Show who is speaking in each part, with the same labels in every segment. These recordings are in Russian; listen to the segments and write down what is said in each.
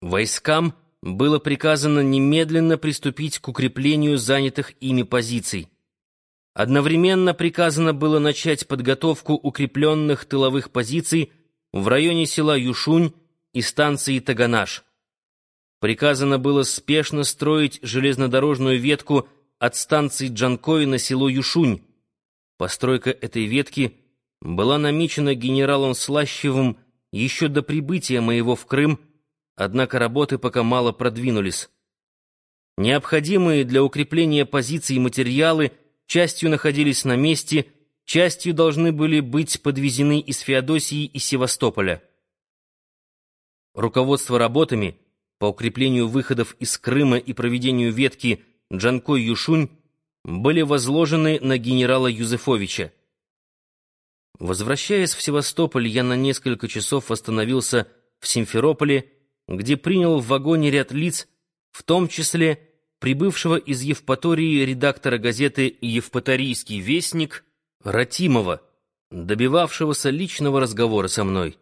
Speaker 1: Войскам было приказано немедленно приступить к укреплению занятых ими позиций. Одновременно приказано было начать подготовку укрепленных тыловых позиций в районе села Юшунь и станции Таганаш. Приказано было спешно строить железнодорожную ветку от станции Джанкой на село Юшунь. Постройка этой ветки была намечена генералом Слащевым еще до прибытия моего в Крым, однако работы пока мало продвинулись. Необходимые для укрепления позиций материалы частью находились на месте, частью должны были быть подвезены из Феодосии и Севастополя. Руководство работами по укреплению выходов из Крыма и проведению ветки Джанкой-Юшунь были возложены на генерала Юзефовича. Возвращаясь в Севастополь, я на несколько часов остановился в Симферополе, где принял в вагоне ряд лиц, в том числе прибывшего из Евпатории редактора газеты «Евпаторийский вестник» Ратимова, добивавшегося личного разговора со мной.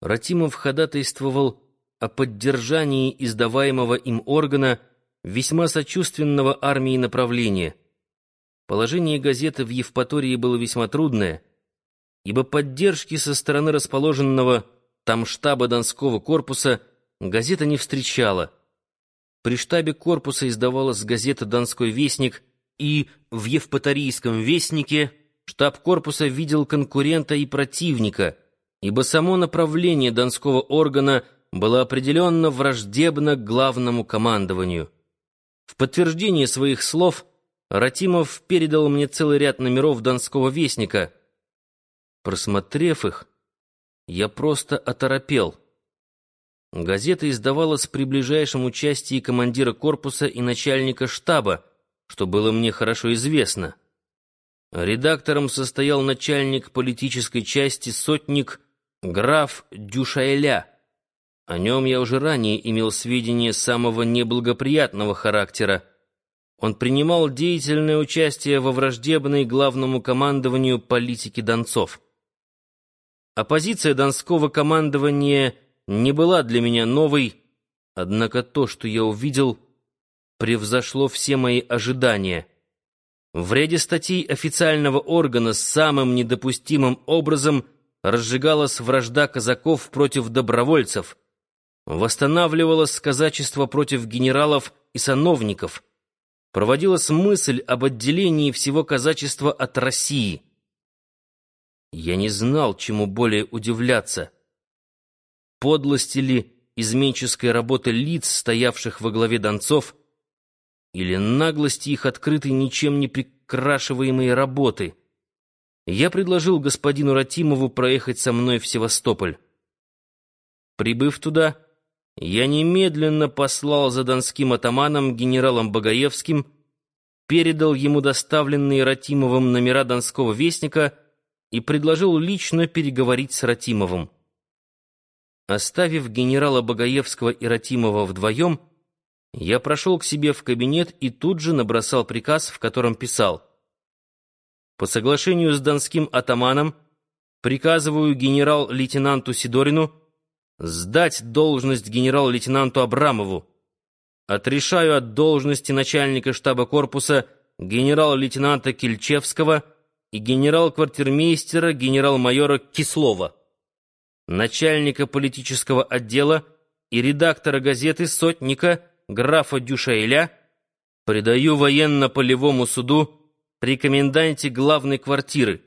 Speaker 1: Ратимов ходатайствовал о поддержании издаваемого им органа весьма сочувственного армии направления. Положение газеты в Евпатории было весьма трудное, ибо поддержки со стороны расположенного там штаба Донского корпуса газета не встречала. При штабе корпуса издавалась газета «Донской вестник», и в Евпаторийском вестнике штаб корпуса видел конкурента и противника, ибо само направление Донского органа было определенно враждебно главному командованию. В подтверждение своих слов Ратимов передал мне целый ряд номеров Донского вестника. Просмотрев их, я просто оторопел. Газета издавалась при ближайшем участии командира корпуса и начальника штаба, что было мне хорошо известно. Редактором состоял начальник политической части сотник граф Дюшайля. О нем я уже ранее имел сведения самого неблагоприятного характера. Он принимал деятельное участие во враждебной главному командованию политики Донцов. Оппозиция Донского командования не была для меня новой, однако то, что я увидел, превзошло все мои ожидания. В ряде статей официального органа самым недопустимым образом разжигалась вражда казаков против добровольцев, восстанавливалось казачество против генералов и сановников, проводилась мысль об отделении всего казачества от России — я не знал, чему более удивляться. Подлости ли изменческой работы лиц, стоявших во главе донцов, или наглости их открытой ничем не прикрашиваемой работы. Я предложил господину Ратимову проехать со мной в Севастополь. Прибыв туда, я немедленно послал за донским атаманом генералом Багаевским, передал ему доставленные Ратимовым номера донского вестника — и предложил лично переговорить с Ратимовым. Оставив генерала Багаевского и Ратимова вдвоем, я прошел к себе в кабинет и тут же набросал приказ, в котором писал «По соглашению с донским атаманом приказываю генерал-лейтенанту Сидорину сдать должность генерал-лейтенанту Абрамову, отрешаю от должности начальника штаба корпуса генерал-лейтенанта Кильчевского и генерал-квартирмейстера генерал-майора Кислова, начальника политического отдела и редактора газеты «Сотника» графа Дюшаэля, предаю военно-полевому суду при коменданте главной квартиры.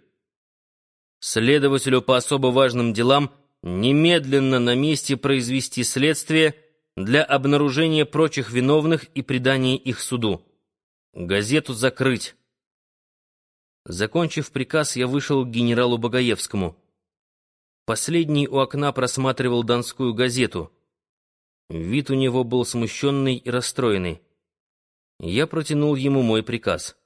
Speaker 1: Следователю по особо важным делам немедленно на месте произвести следствие для обнаружения прочих виновных и предания их суду. Газету закрыть. Закончив приказ, я вышел к генералу Багаевскому. Последний у окна просматривал донскую газету. Вид у него был смущенный и расстроенный. Я протянул ему мой приказ.